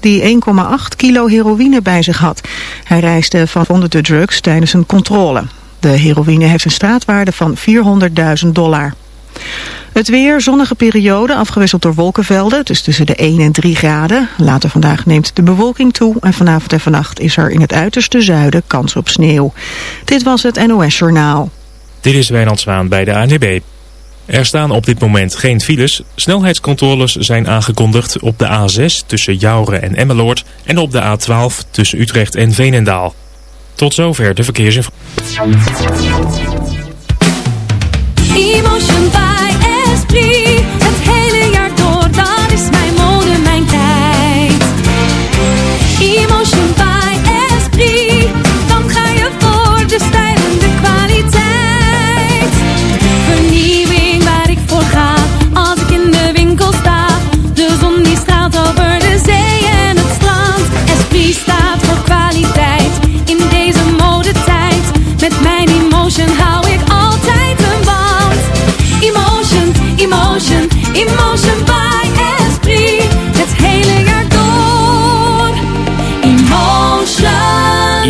die 1,8 kilo heroïne bij zich had. Hij reisde van de drugs tijdens een controle. De heroïne heeft een straatwaarde van 400.000 dollar. Het weer, zonnige periode, afgewisseld door wolkenvelden. Is tussen de 1 en 3 graden. Later vandaag neemt de bewolking toe. En vanavond en vannacht is er in het uiterste zuiden kans op sneeuw. Dit was het NOS Journaal. Dit is Wijnand Zwaan bij de ANWB. Er staan op dit moment geen files. Snelheidscontroles zijn aangekondigd op de A6 tussen Jouren en Emmeloord... en op de A12 tussen Utrecht en Veenendaal. Tot zover de verkeersinformatie.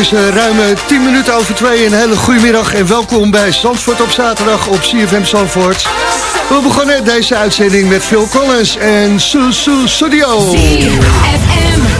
Is uh, ruim 10 minuten over 2. Een hele goede middag en welkom bij Zandvoort op zaterdag op CFM Zandvoort. We begonnen deze uitzending met Phil Collins en Susu Studio.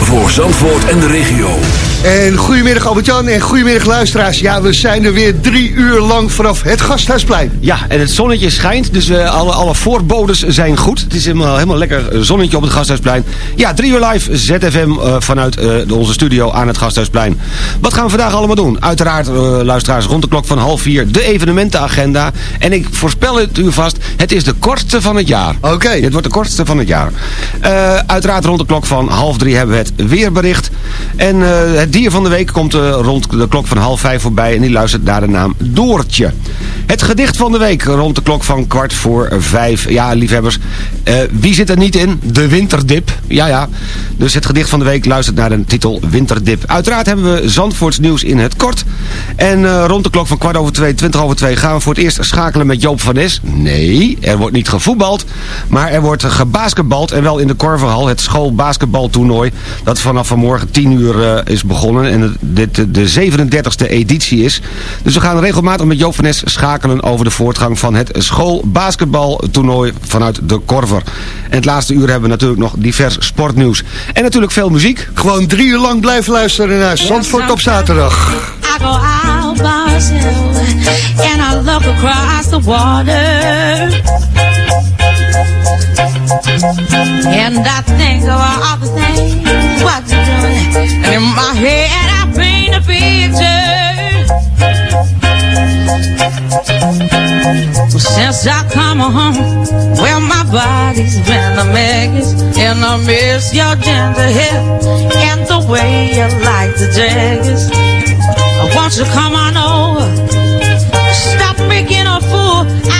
Voor Zandvoort en de regio. En goedemiddag Albert-Jan en goedemiddag luisteraars. Ja, we zijn er weer drie uur lang vanaf het Gasthuisplein. Ja, en het zonnetje schijnt, dus uh, alle, alle voorbodes zijn goed. Het is helemaal, helemaal lekker zonnetje op het Gasthuisplein. Ja, drie uur live ZFM uh, vanuit uh, de, onze studio aan het Gasthuisplein. Wat gaan we vandaag allemaal doen? Uiteraard, luisteraars, rond de klok van half vier de evenementenagenda. En ik voorspel het u vast, het is de kortste van het jaar. Oké. Okay. Het wordt de kortste van het jaar. uiteraard rond de klok van half drie hebben we het weerbericht. En het het dier van de week komt uh, rond de klok van half vijf voorbij... en die luistert naar de naam Doortje. Het gedicht van de week rond de klok van kwart voor vijf. Ja, liefhebbers, uh, wie zit er niet in? De Winterdip. Ja, ja. Dus het gedicht van de week luistert naar de titel Winterdip. Uiteraard hebben we Zandvoorts nieuws in het kort. En rond de klok van kwart over twee, twintig over twee... gaan we voor het eerst schakelen met Joop van Nes. Nee, er wordt niet gevoetbald, maar er wordt gebasketbald... en wel in de Korverhal, het schoolbasketbaltoernooi... dat vanaf vanmorgen tien uur is begonnen en dit de 37e editie is. Dus we gaan regelmatig met Joop van Nes schakelen over de voortgang van het schoolbasketbaltoernooi vanuit de Korver. En het laatste uur hebben we natuurlijk nog divers sportnieuws. En natuurlijk veel muziek. Gewoon drie uur lang blijven luisteren naar Zandvoort op zaterdag. I go out by myself and I look across the water. And I think of all the things what you're doing. And in my head I paint a picture. Since I come home, well my body's been a mess. And I miss your gentle hair and the way you like the jaggers. I want you to come on over. Stop making a fool out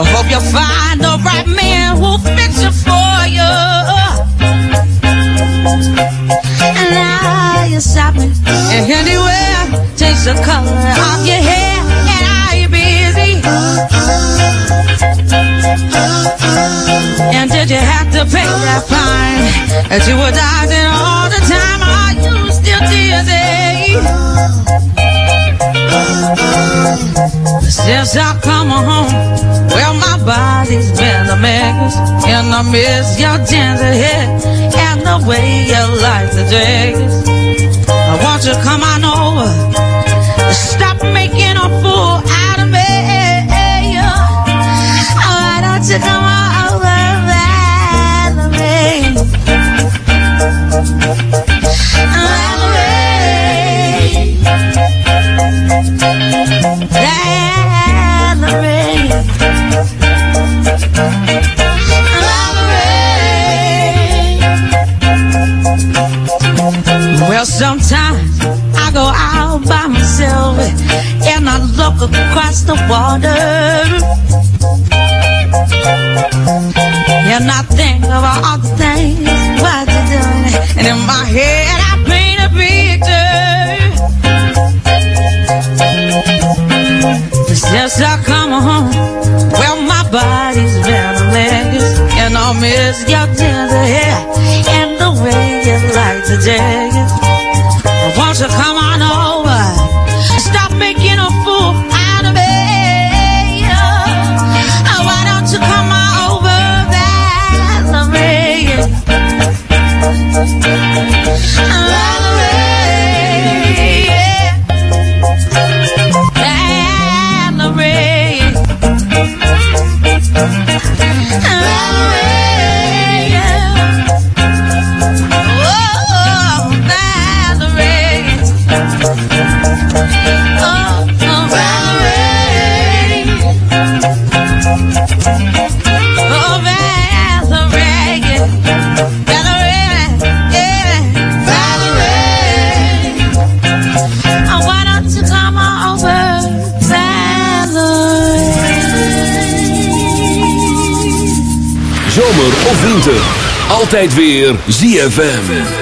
I hope you'll find the right man who'll fix it for you. And now you're shopping anywhere. Change the color of your hair. And are you busy? And did you have to pay that fine that you were dodging all the time? Are you still dizzy? Since I come home, well my body's been a mess, and I miss your gentle hair and the way you like the dress. I want you to come on over, stop making a fool out of me. Why don't you come on Look across the water. And I think of all the things what you're doing. And in my head I paint a picture. Since I come home, well my body's been a mess. And I miss your tender hair Altijd weer ZFM.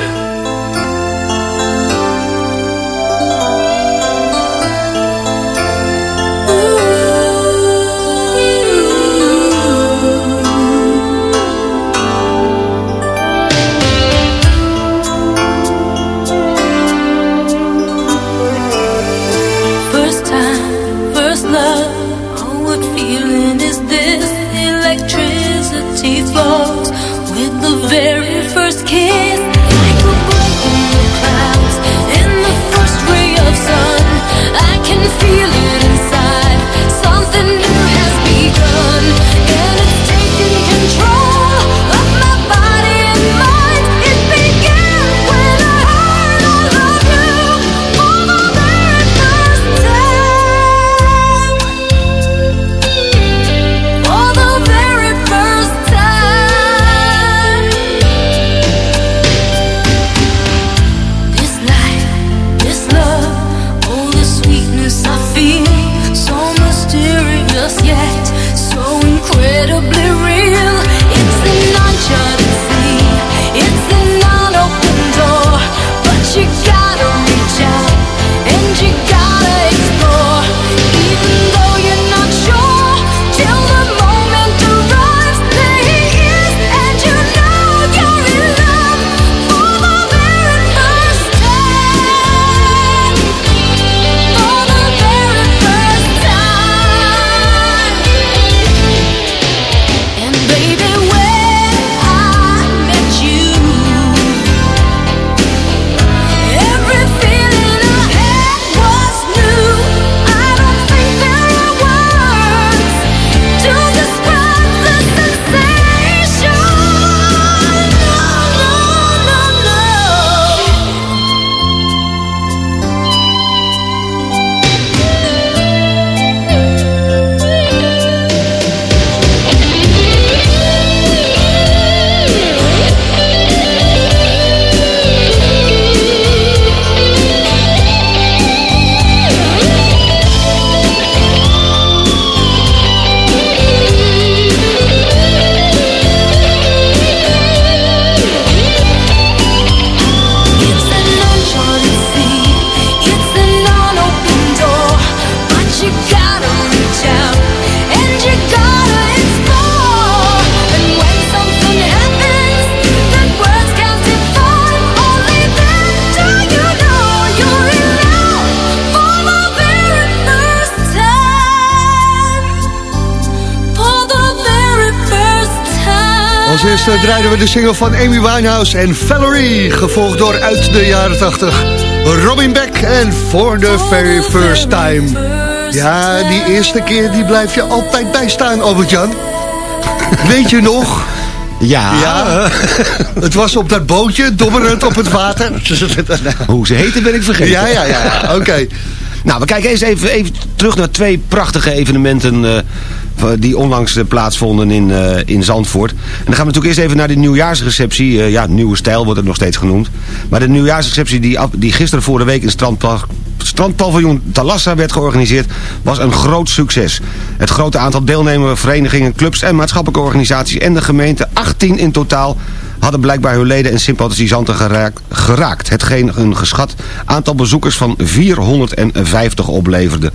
Als eerste draaiden we de single van Amy Winehouse en Valerie, gevolgd door uit de jaren 80 Robin Beck en For the Very First Time. Ja, die eerste keer die blijf je altijd bijstaan, Albert-Jan. Weet je nog? Ja. Ja, het was op dat bootje, dobberend op het water. Hoe ze heten ben ik vergeten. Ja, ja, ja, oké. Nou, we kijken eens even, even terug naar twee prachtige evenementen... eh, die onlangs eh, plaatsvonden in, eh, in Zandvoort. En dan gaan we natuurlijk eerst even naar de nieuwjaarsreceptie. Eh, ja, nieuwe stijl wordt het nog steeds genoemd. Maar de nieuwjaarsreceptie die, die gisteren voor de week in strandpa- strandpaviljoen Talassa werd georganiseerd... was een groot succes. Het grote aantal deelnemende verenigingen, clubs en maatschappelijke organisaties... en de gemeente, 18 in totaal hadden blijkbaar hun leden en sympathisanten geraakt, geraakt. Hetgeen een geschat aantal bezoekers van 450 opleverde.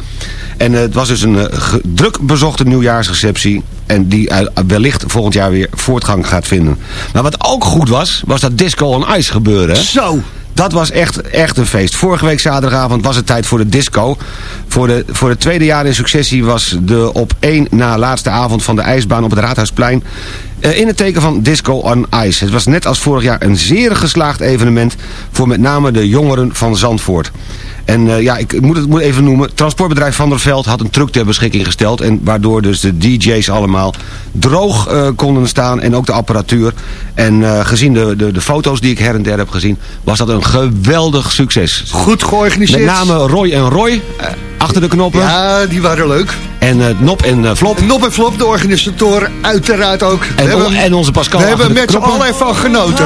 En eh, het was dus een eh, druk bezochte nieuwjaarsreceptie... en die eh, wellicht volgend jaar weer voortgang gaat vinden. Maar wat ook goed was, was dat Disco on Ice gebeuren. hè? Zo! Dat was echt, echt een feest. Vorige week zaterdagavond was het tijd voor de disco. Voor de, voor het tweede jaar in successie was de op één na laatste avond van de ijsbaan op het Raadhuisplein... eh, in het teken van Disco on Ice. Het was net als vorig jaar een zeer geslaagd evenement... voor met name de jongeren van Zandvoort. En eh, ja, ik moet het moet even noemen. Transportbedrijf Van der Veld had een truck ter beschikking gesteld. En waardoor dus de DJ's allemaal droog eh, konden staan. En ook de apparatuur. En eh, gezien de, de, de foto's die ik her en der heb gezien. Was dat een geweldig succes. Goed georganiseerd. Met name Roy en Roy. achter de knoppen. Ja, die waren leuk. En eh, Nop en eh, Flop. Nop en Flop, de organisatoren, uiteraard ook. En, We hebben- en onze Pascal. We hebben met z'n allen van genoten.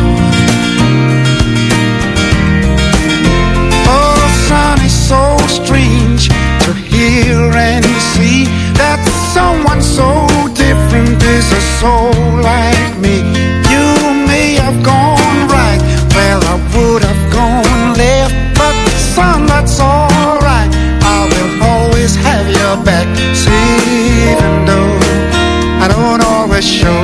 That someone so different is a soul like me. You may have gone right where I would have gone left, but son, that's alright. I will always have your back. See, even though I don't always show,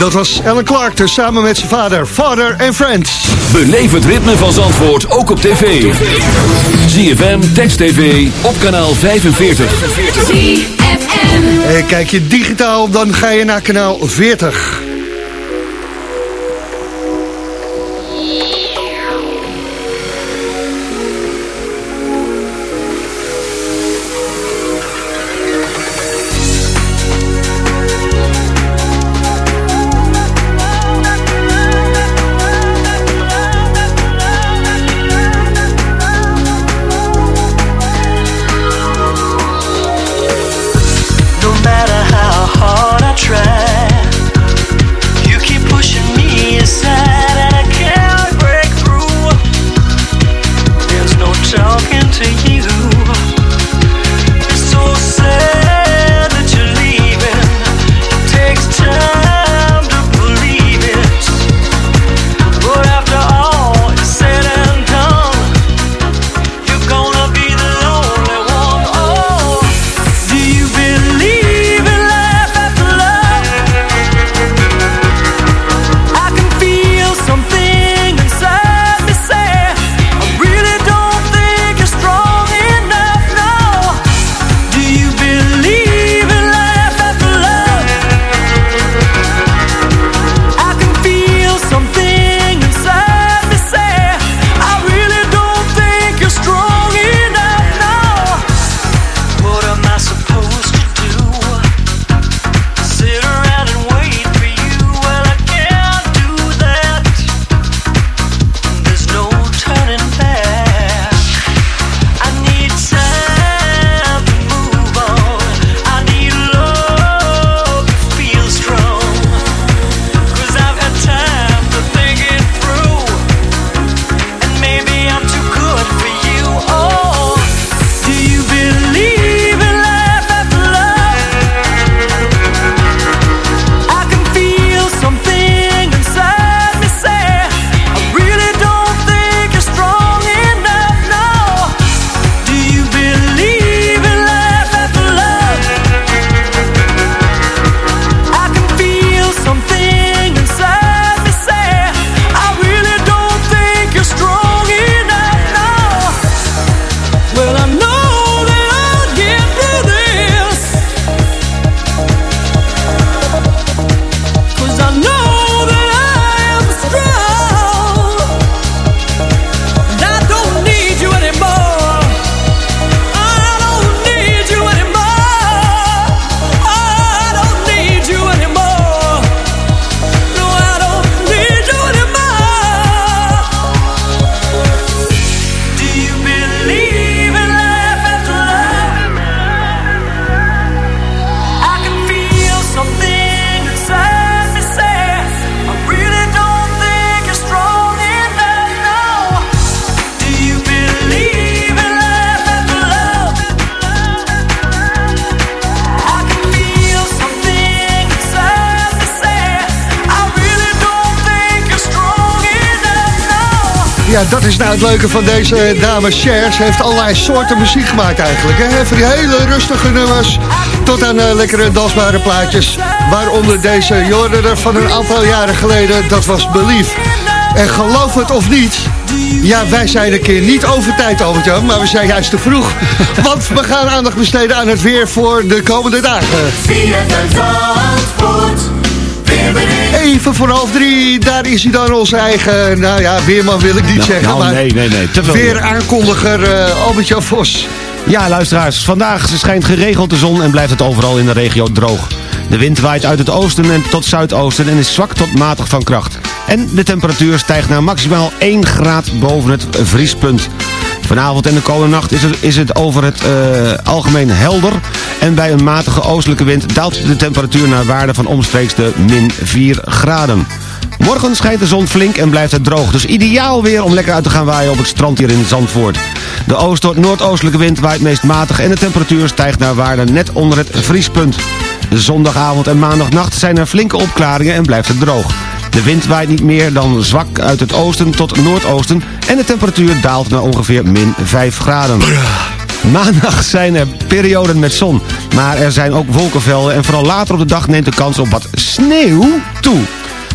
dat was Ellen Clark, dus samen met zijn vader, Father and Friends. Beleef het ritme van Zandvoort ook op tv. ZFM, Text TV, op kanaal 45. En kijk je digitaal, dan ga je naar kanaal 40. Ja, dat is nou het leuke van deze dame Cher. Ze heeft allerlei soorten muziek gemaakt eigenlijk. Hè? Van die hele rustige nummers tot aan eh, lekkere dansbare plaatjes. Waaronder deze Jordan van een aantal jaren geleden. Dat was Belief. En geloof het of niet... Ja, wij zijn een keer niet over tijd, albert maar we zijn juist te vroeg. Want we gaan aandacht besteden aan het weer voor de komende dagen. Even voor half drie, daar is hij dan onze eigen, nou ja, weerman wil ik niet Nou, zeggen. nou, maar nee, nee, nee, te veel. Weer aankondiger uh, Albert-Jan Vos. Ja, luisteraars, vandaag schijnt geregeld de zon en blijft het overal in de regio droog. De wind waait uit het oosten en tot zuidoosten en is zwak tot matig van kracht. En de temperatuur stijgt naar maximaal 1 graad boven het vriespunt. Vanavond en de komende nacht is het, is het over het uh, algemeen helder. En bij een matige oostelijke wind daalt de temperatuur naar waarde van omstreeks de min 4 graden. Morgen schijnt de zon flink en blijft het droog. Dus ideaal weer om lekker uit te gaan waaien op het strand hier in Zandvoort. De oost- tot noordoostelijke wind waait meest matig en de temperatuur stijgt naar waarde net onder het vriespunt. De zondagavond en maandagnacht zijn er flinke opklaringen en blijft het droog. De wind waait niet meer dan zwak uit het oosten tot noordoosten en de temperatuur daalt naar ongeveer min 5 graden. Maandag zijn er perioden met zon, maar er zijn ook wolkenvelden en vooral later op de dag neemt de kans op wat sneeuw toe.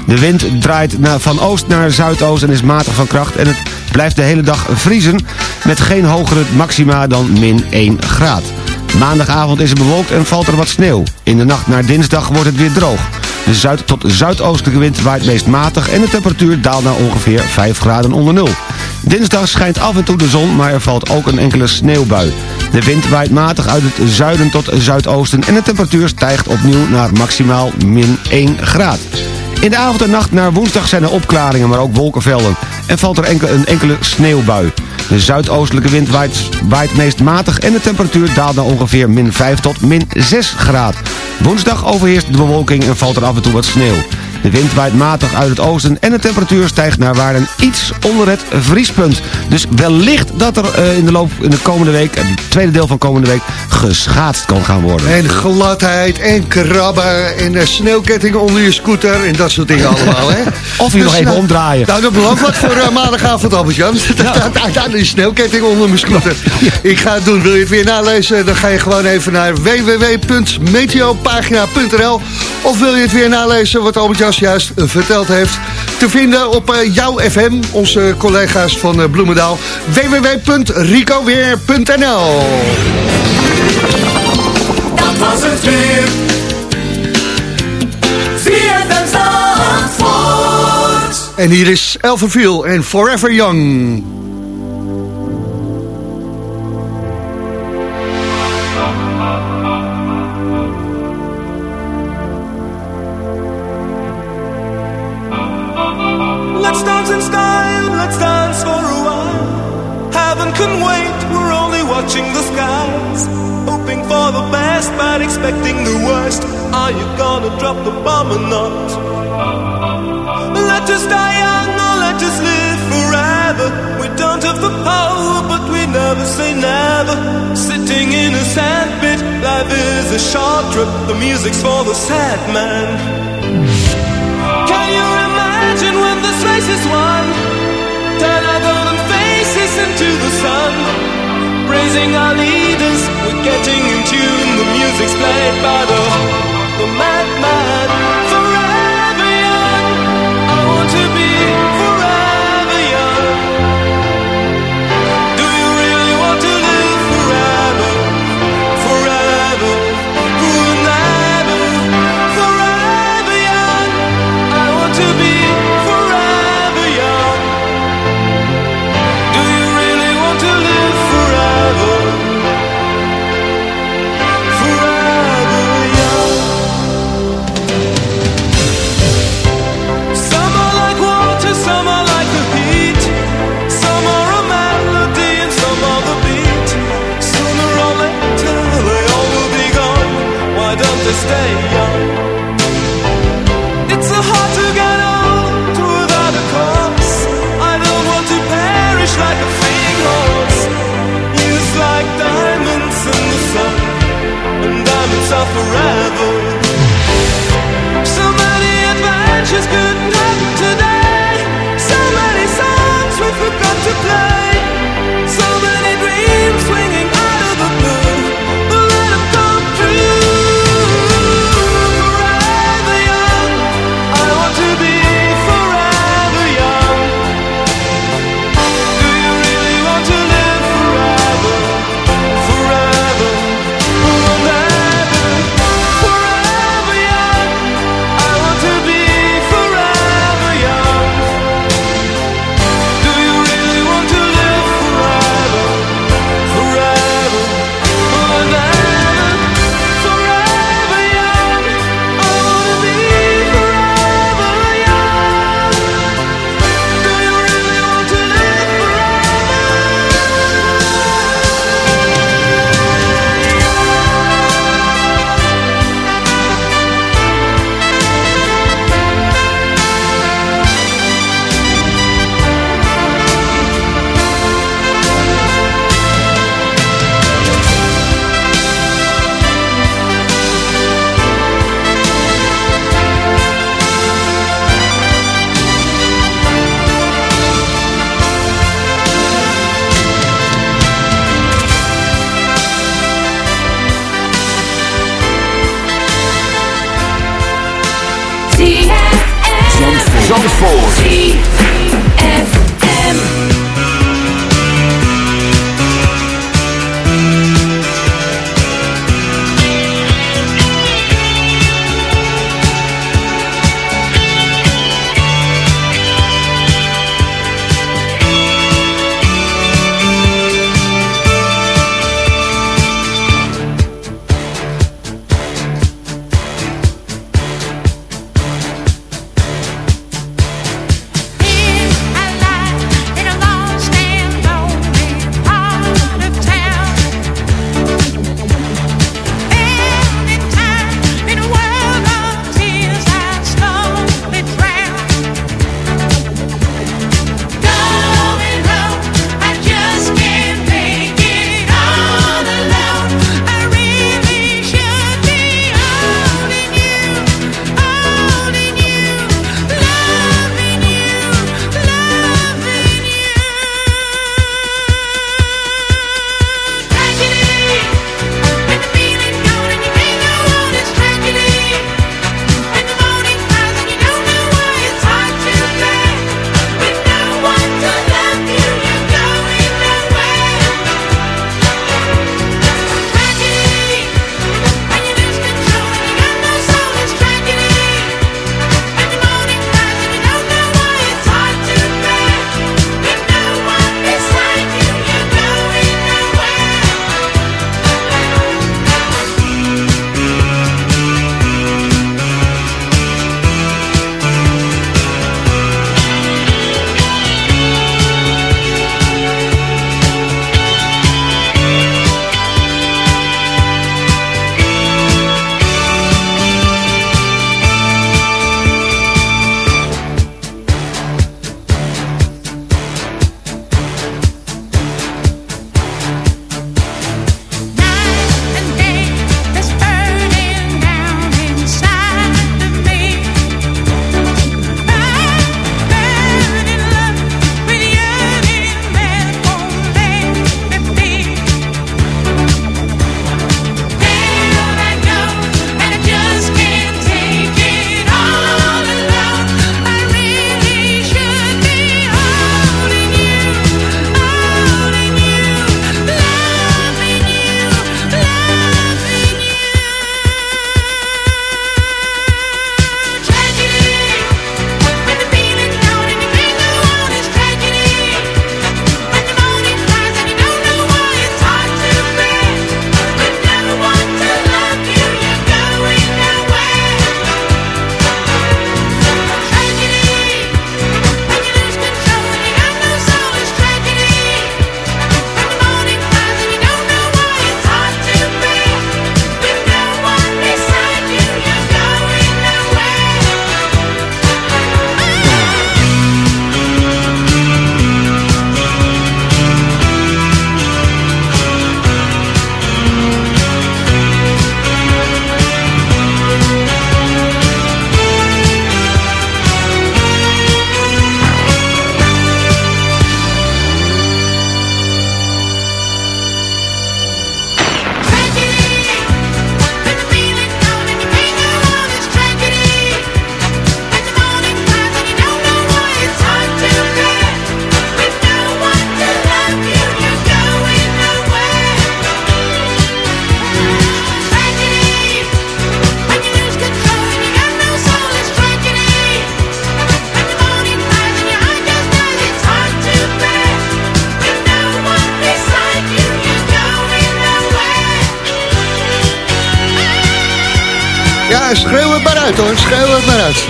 De wind draait van oost naar zuidoost en is matig van kracht en het blijft de hele dag vriezen met geen hogere maxima dan min 1 graad. Maandagavond is het bewolkt en valt er wat sneeuw. In de nacht naar dinsdag wordt het weer droog. De zuid- tot zuidoostelijke wind waait meest matig en de temperatuur daalt naar ongeveer 5 graden onder nul. Dinsdag schijnt af en toe de zon, maar er valt ook een enkele sneeuwbui. De wind waait matig uit het zuiden tot zuidoosten en de temperatuur stijgt opnieuw naar maximaal min 1 graad. In de avond en nacht naar woensdag zijn er opklaringen, maar ook wolkenvelden. En valt er enkele, een enkele sneeuwbui. De zuidoostelijke wind waait, waait meest matig en de temperatuur daalt naar ongeveer min 5 tot min 6 graden. Woensdag overheerst de bewolking en valt er af en toe wat sneeuw. De wind waait matig uit het oosten en de temperatuur stijgt naar waarden iets onder het vriespunt. Dus wellicht dat er uh, in de loop in de komende week, het tweede deel van komende week, geschaatst kan gaan worden. En gladheid en krabben en uh, sneeuwkettingen onder je scooter en dat soort dingen allemaal. Hè? Of je dus, nog even nou, omdraaien. Nou, dat belooft wat voor uh, maandagavond, Albert-Jan. Ja. Is sneeuwketting onder mijn scooter. Ja. Ik ga het doen. Wil je het weer nalezen? Dan ga je gewoon even naar www.meteopagina.nl Of wil je het weer nalezen wat Albert-Jan juist verteld heeft. Te vinden op uh, jouw FM, onze collega's van Bloemendaal. www.ricoweer.nl Dat was het weer. En hier is Elverville en Forever Young. Expecting the worst. Are you gonna drop the bomb or not? Let us die young or let us live forever. We don't have the power, but we never say never. Sitting in a sandpit, life is a short trip. The music's for the sad man. Can you imagine when this race is won? Turn our golden faces into the sun. Praising our leaders, we're getting in tune. The music's played by the, the madman.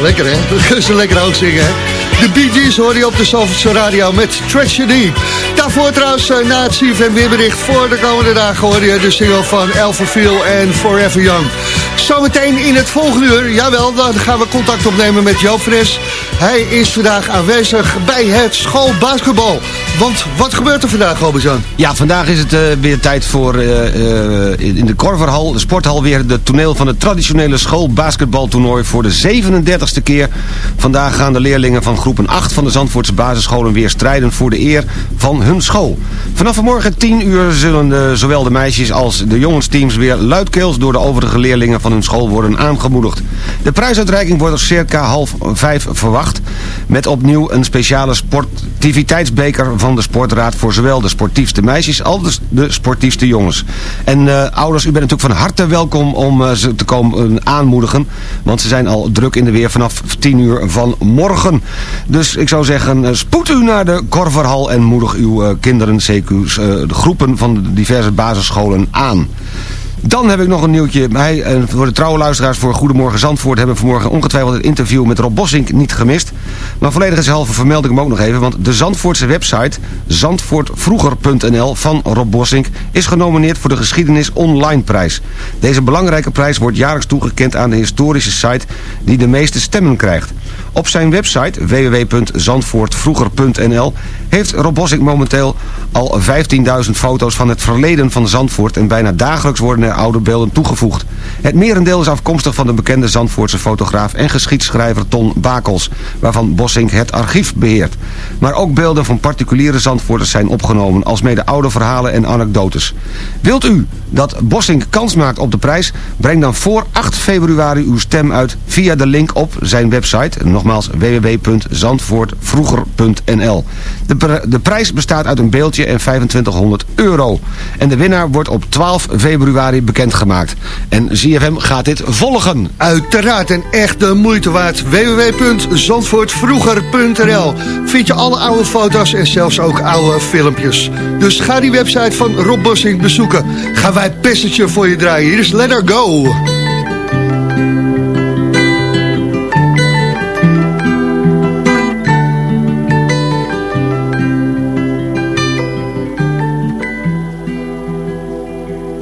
Lekker hè, dat kunnen ze lekker hoog zingen hè. De Bee Gees hoor je op de Zalvertse Radio met Tragedy. Daarvoor trouwens, eh, na het CFM weerbericht voor de komende dagen... hoor je de single van Elverville en Forever Young. Zometeen in het volgende uur, jawel, dan gaan we contact opnemen met Joop Fres. Hij is vandaag aanwezig bij het schoolbasketbal. Want wat gebeurt er vandaag, Robinson? Ja, vandaag is het eh, weer tijd voor eh, eh, in de Korverhal, de sporthal, weer de toneel van het traditionele schoolbasketbaltoernooi voor de 37e keer. Vandaag gaan de leerlingen van groepen 8 van de Zandvoortse basisscholen weer strijden voor de eer van hun school. Vanaf vanmorgen 10 uur zullen zowel de meisjes als de jongensteams weer luidkeels door de overige leerlingen van hun school worden aangemoedigd. De prijsuitreiking wordt er circa half vijf verwacht. Met opnieuw een speciale sportiviteitsbeker van de sportraad voor zowel de sportiefste meisjes als de sportiefste jongens. En eh, ouders, u bent natuurlijk van harte welkom om eh, ze te komen eh, aanmoedigen. Want ze zijn al druk in de weer vanaf 10 uur van morgen. Dus ik zou zeggen, eh, spoed u naar de Korverhal en moedig uw eh, kinderen, CQ's, eh, de groepen van de diverse basisscholen aan. Dan heb ik nog een nieuwtje. Hij, en voor de trouwe luisteraars voor Goedemorgen Zandvoort... hebben vanmorgen ongetwijfeld het interview met Rob Bossink niet gemist. Maar volledig is halve vermeld ik hem ook nog even... want de Zandvoortse website zandvoortvroeger.nl van Rob Bossink... is genomineerd voor de Geschiedenis Online prijs. Deze belangrijke prijs wordt jaarlijks toegekend aan de historische site... die de meeste stemmen krijgt. Op zijn website www.zandvoortvroeger.nl heeft Rob Bossink momenteel al 15.000 foto's van het verleden van Zandvoort... en bijna dagelijks worden er oude beelden toegevoegd. Het merendeel is afkomstig van de bekende Zandvoortse fotograaf en geschiedschrijver Ton Bakels... waarvan Bossink het archief beheert. Maar ook beelden van particuliere Zandvoorters zijn opgenomen... alsmede oude verhalen en anekdotes. Wilt u dat Bossink kans maakt op de prijs? Breng dan voor 8 februari uw stem uit via de link op zijn website. Nogmaals www.zandvoortvroeger.nl de, de prijs bestaat uit een beeldje en 2500 euro. En de winnaar wordt op 12 februari bekendgemaakt. En ZFM gaat dit volgen. Uiteraard en echt de moeite waard. www.zandvoortvroeger.nl Vind je alle oude foto's en zelfs ook oude filmpjes. Dus ga die website van Rob Bossing bezoeken. Gaan wij Passage voor je draaien. Hier is Let Her Go.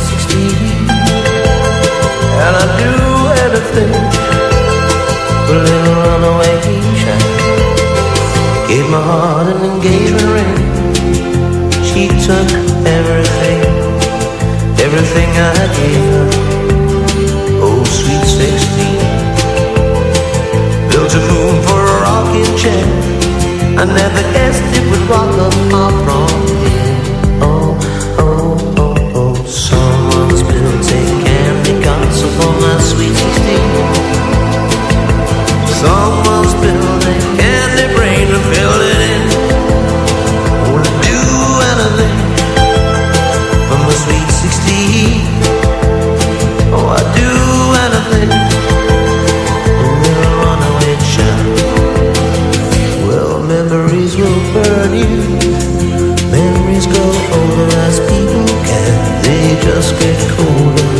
sixteen, and I'd do anything for a little runaway. Gave my heart an engagement ring. She took everything, everything I gave her. Oh, sweet sixteen, built a for a rocking chair. I never guessed it would rock up my from For my sweet sixteen. Someone's built a candy do anything for my sweet sixteen. Oh, I'd do anything. Well, memories will burn you. Memories grow older get colder.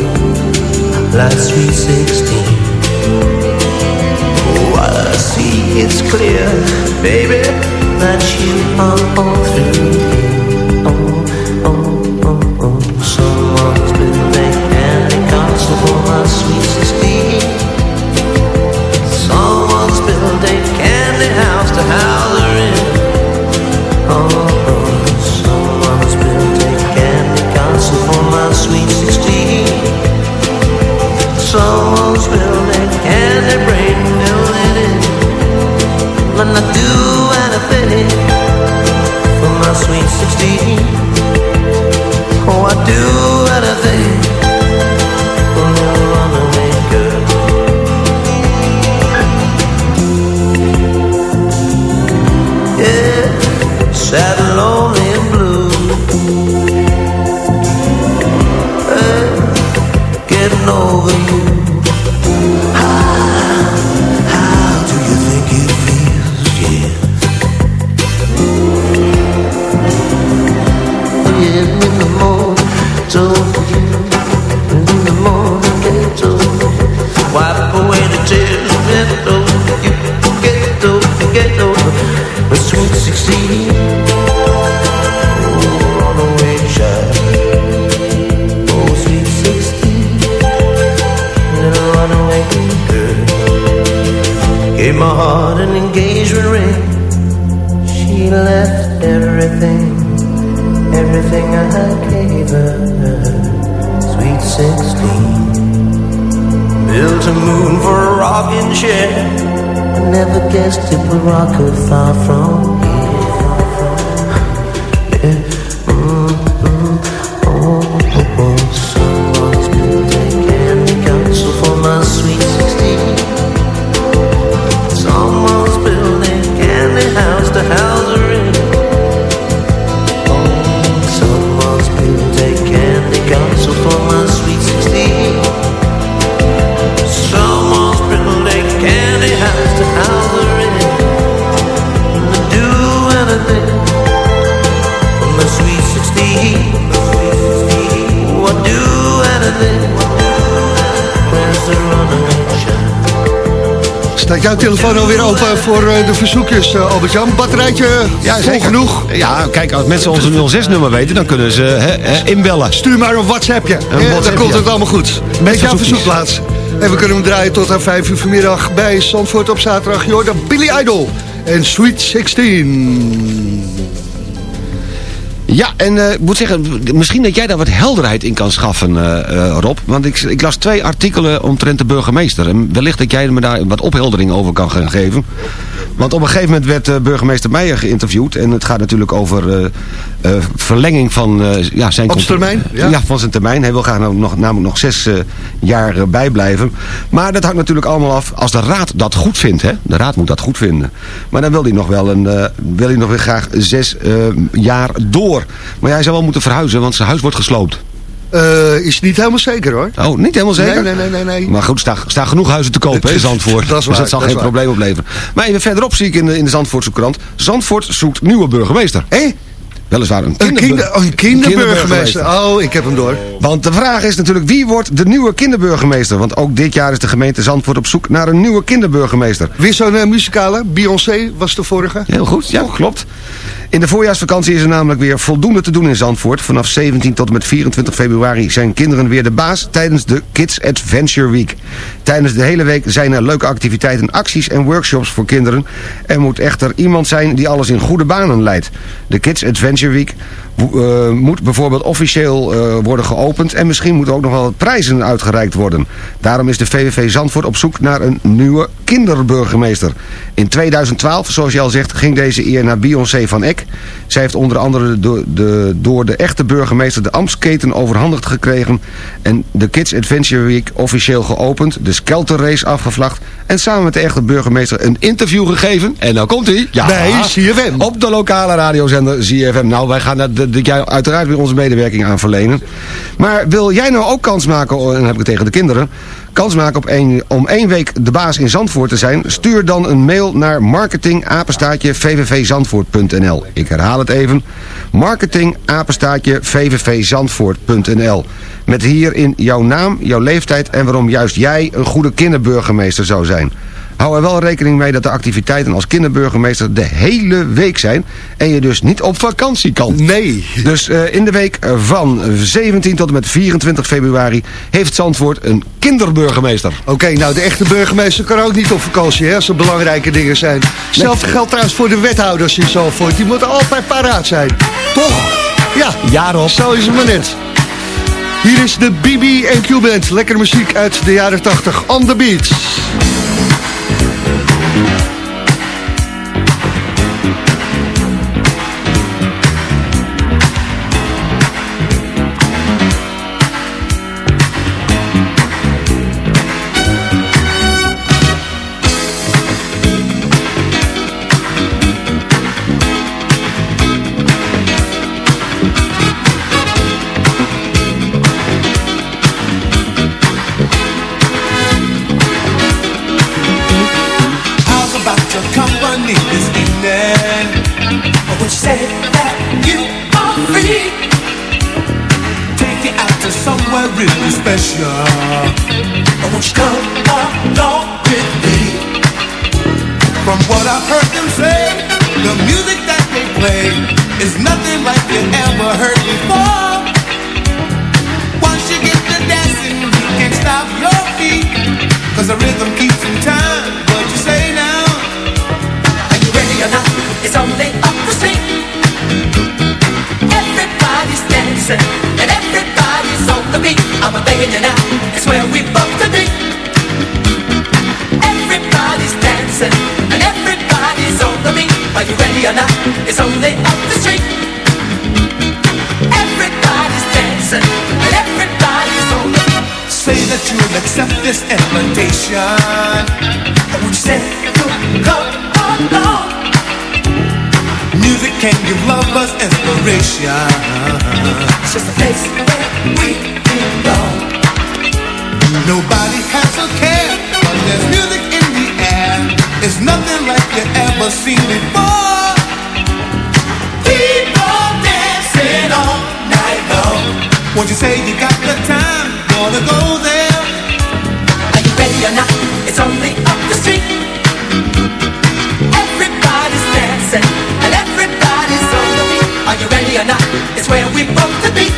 Like sweet 16. Oh, I see it's clear, baby, that you are all through oh, Staat jouw telefoon alweer open voor eh, de verzoekjes, eh, Albert-Jan? Batterijtje Ja, vol zeker. genoeg? Ja, kijk, als mensen onze 06-nummer weten, dan kunnen ze inbellen. Stuur maar een WhatsAppje. Eh, dan komt het allemaal goed. Met jouw verzoekplaats. En we kunnen hem draaien tot aan 5 uur vanmiddag bij Zandvoort op zaterdag. Je hoort Billy Idol en Sweet 16. Ja, en eh, ik moet zeggen, misschien dat jij daar wat helderheid in kan schaffen, eh, eh, Rob. Want ik, ik las twee artikelen omtrent de burgemeester. En wellicht dat jij me daar wat opheldering over kan gaan geven. Want op een gegeven moment werd eh, burgemeester Meijer geïnterviewd. En het gaat natuurlijk over eh, eh, verlenging van ja, zijn... Ambtstermijn, Ja. ja. van zijn termijn. Hij wil graag nou nog, namelijk nog zes jaar bijblijven. Maar dat hangt natuurlijk allemaal af als de raad dat goed vindt. Hè? De raad moet dat goed vinden. Maar dan wil hij nog wel een, wil hij nog weer graag zes jaar door. Maar hij zou wel moeten verhuizen, want zijn huis wordt gesloopt. Eh, is niet helemaal zeker hoor. Oh, niet helemaal zeker? Nee, nee, nee, nee. nee. Maar goed, er staan, genoeg huizen te kopen in Zandvoort. Dat is dus dat zal dat geen probleem opleveren. Maar even verderop zie ik in de, in de Zandvoortse krant... Zandvoort zoekt nieuwe burgemeester. Hé? Weliswaar een, kinder, een kinderburgemeester. Oh, ik heb hem door. Want de vraag is natuurlijk, wie wordt de nieuwe kinderburgemeester? Want ook dit jaar is de gemeente Zandvoort op zoek naar een nieuwe kinderburgemeester. Weer zo'n eh, muzikale. Beyoncé was de vorige. Heel goed, ja, klopt. In de voorjaarsvakantie is er namelijk weer voldoende te doen in Zandvoort. Vanaf 17 tot en met 24 februari zijn kinderen weer de baas tijdens de Kids Adventure Week. Tijdens de hele week zijn er leuke activiteiten, acties en workshops voor kinderen. Er moet echter iemand zijn die alles in goede banen leidt. De Kids Adventure Week eh, moet bijvoorbeeld officieel eh, worden geopend... en misschien moeten ook nog wel prijzen uitgereikt worden. Daarom is de VVV Zandvoort op zoek naar een nieuwe kinderburgemeester. In 2012, zoals je al zegt, ging deze eer naar Beyoncé van Eck. Zij heeft onder andere door de, door de echte burgemeester de ambtsketen overhandigd gekregen... en de Kids Adventure Week officieel geopend, de Skelter Race afgevlacht... en samen met de echte burgemeester een interview gegeven. En nou komt hij. Ja, Bij CFM. Op de lokale radiozender ZFM. Nou, wij gaan daar de- de- jij uiteraard weer onze medewerking aan verlenen. Maar wil jij nou ook kans maken, en dan heb ik het tegen de kinderen... kans maken op één, om één week de baas in Zandvoort te zijn... stuur dan een mail naar marketingapenstaatje vvvzandvoort.nl. Ik herhaal het even. Marketingapenstaatje vvvzandvoort.nl. Met hierin jouw naam, jouw leeftijd en waarom juist jij een goede kinderburgemeester zou zijn. Hou er wel rekening mee dat de activiteiten als kinderburgemeester de hele week zijn. En je dus niet op vakantie kan. Nee. Dus eh, in de week van 17 tot en met 24 februari heeft Zandvoort een kinderburgemeester. Oké, nou de echte burgemeester kan ook niet op vakantie, hè, als er belangrijke dingen zijn. Hetzelfde geldt trouwens voor de wethouders in Zalvoort. Die moeten altijd paraat zijn. Toch? Ja. Ja, Rob. Zo is het maar net. Hier is de BB&Q Band. Lekkere muziek uit de jaren 80. On the beat. Would say that you are free. Take you out to somewhere really special. You come along with me. From what I've heard them say, the music that they play is nothing like you ever heard before. Once you get to dancing, you can't stop your feet. Cause the rhythm keeps in time. What you say now? Are you ready or not? It's only dancing and everybody's on the beat. I'm begging you now, it's where we both to be. Everybody's dancing and everybody's on the beat. Are you ready or not? It's only up the street. Everybody's dancing and everybody's on the beat. Say that you'll accept this invitation. Would you say you'll come along? Can give lovers inspiration. It's just a place where we belong. Nobody has a care, but there's music in the air. It's nothing like you ever seen before. People dancing all night long. Won't you say you got the time? Gonna go there. Are you ready or not? It's only where we're both to be.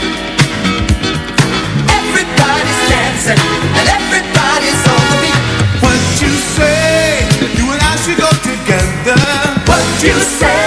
Everybody's dancing and everybody's on the beat. What you say? You and I should go together. What you say?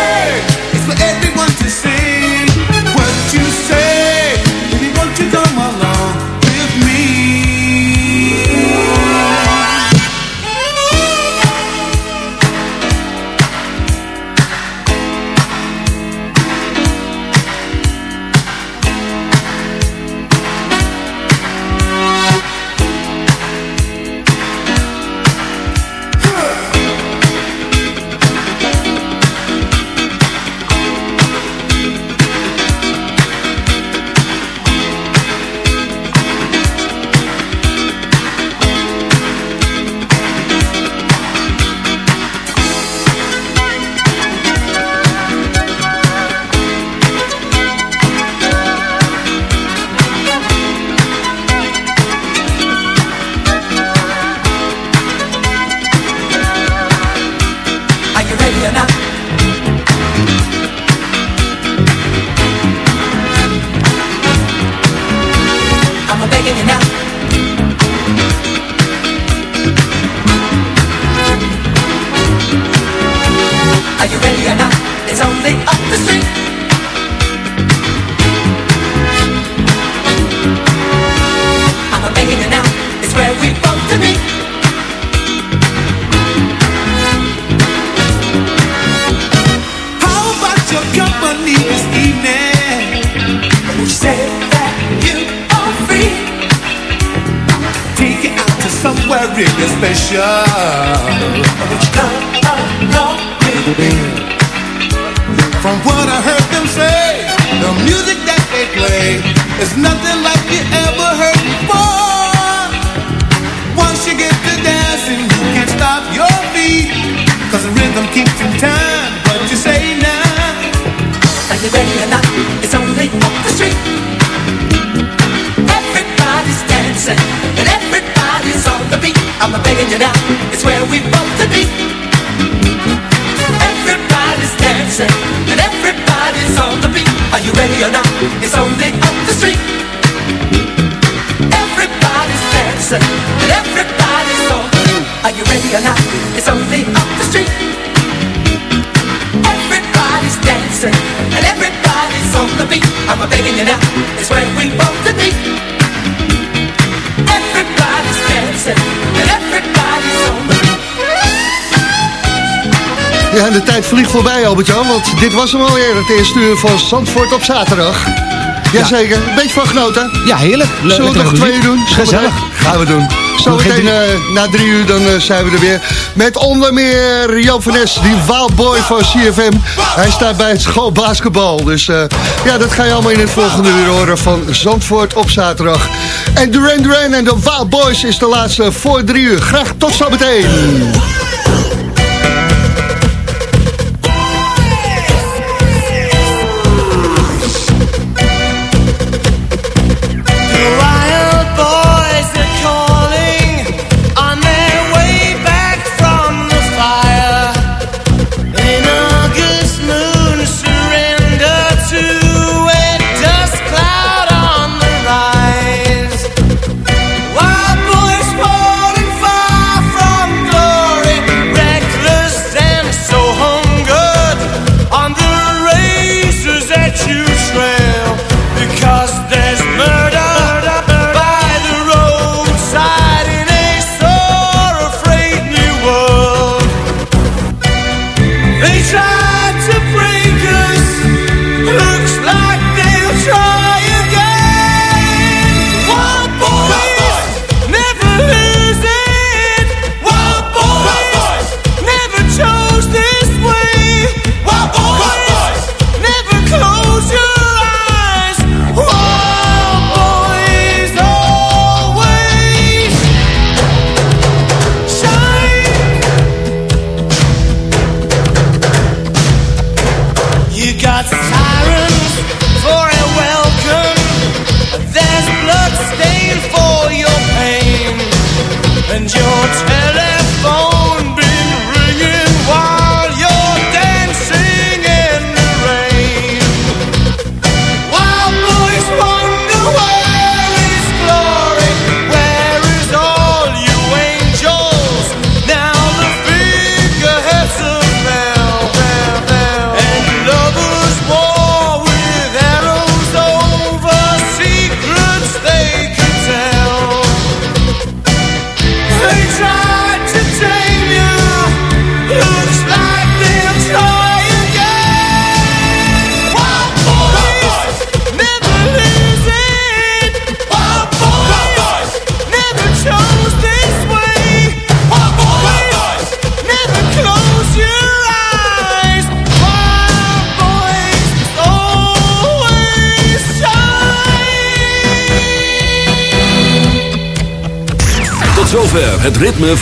tijd vliegt voorbij, Albert-Jan. Want dit was hem alweer, het eerste uur van Zandvoort op zaterdag. Jazeker, een beetje van genoten. Ja, heerlijk. Leuk, Zullen we nog twee uur doen? Gezellig. Gaan we doen. Zometeen uh, na drie uur dan eh, zijn we er weer. Met onder meer Jan van die wildboy van CFM. Hij staat bij het schoolbasketbal. Dus eh, ja, dat ga je allemaal in het volgende uur horen van Zandvoort op zaterdag. En Duran Duran en de Wildboys is de laatste voor drie uur. Graag tot zometeen.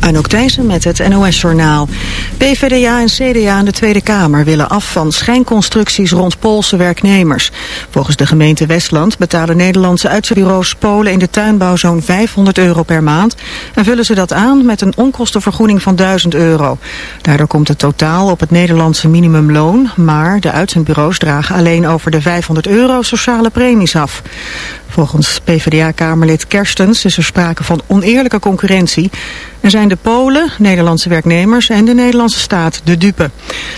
Anouk Thijssen met het NOS-journaal. PVDA en CDA in de Tweede Kamer willen af van schijnconstructies rond Poolse werknemers. Volgens de gemeente Westland betalen Nederlandse uitzendbureaus Polen in de tuinbouw zo'n 500 euro per maand. En vullen ze dat aan met een onkostenvergoeding van 1000 euro. Daardoor komt het totaal op het Nederlandse minimumloon. Maar de uitzendbureaus dragen alleen over de 500 euro sociale premies af. Volgens PvdA-kamerlid Kerstens is er sprake van oneerlijke concurrentie. En zijn de Polen, Nederlandse werknemers en de Nederlandse staat de dupe.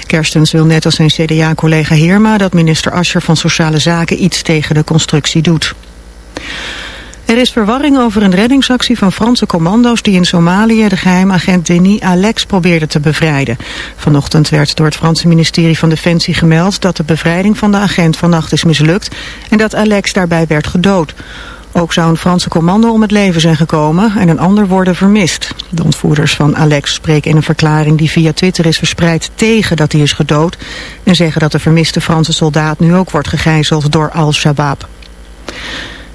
Kerstens wil net als zijn CDA-collega Heerma dat minister Ascher van Sociale Zaken iets tegen de constructie doet. Er is verwarring over een reddingsactie van Franse commando's die in Somalië de geheimagent Denis Alex probeerden te bevrijden. Vanochtend werd door het Franse ministerie van Defensie gemeld dat de bevrijding van de agent vannacht is mislukt en dat Alex daarbij werd gedood. Ook zou een Franse commando om het leven zijn gekomen en een ander worden vermist. De ontvoerders van Alex spreken in een verklaring die via Twitter is verspreid tegen dat hij is gedood en zeggen dat de vermiste Franse soldaat nu ook wordt gegijzeld door Al-Shabaab.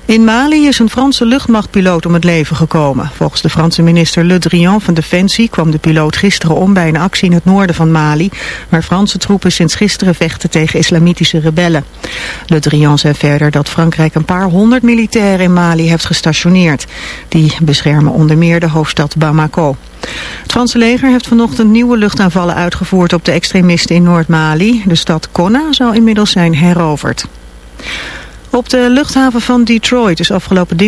In Mali is een Franse luchtmachtpiloot om het leven gekomen. Volgens de Franse minister Le Drian van Defensie kwam de piloot gisteren om bij een actie in het noorden van Mali, waar Franse troepen sinds gisteren vechten tegen islamitische rebellen. Le Drian zei verder dat Frankrijk een paar honderd militairen in Mali heeft gestationeerd. Die beschermen onder meer de hoofdstad Bamako. Het Franse leger heeft vanochtend nieuwe luchtaanvallen uitgevoerd op de extremisten in Noord-Mali. De stad Konna zou inmiddels zijn heroverd. Op de luchthaven van Detroit is afgelopen dinsdag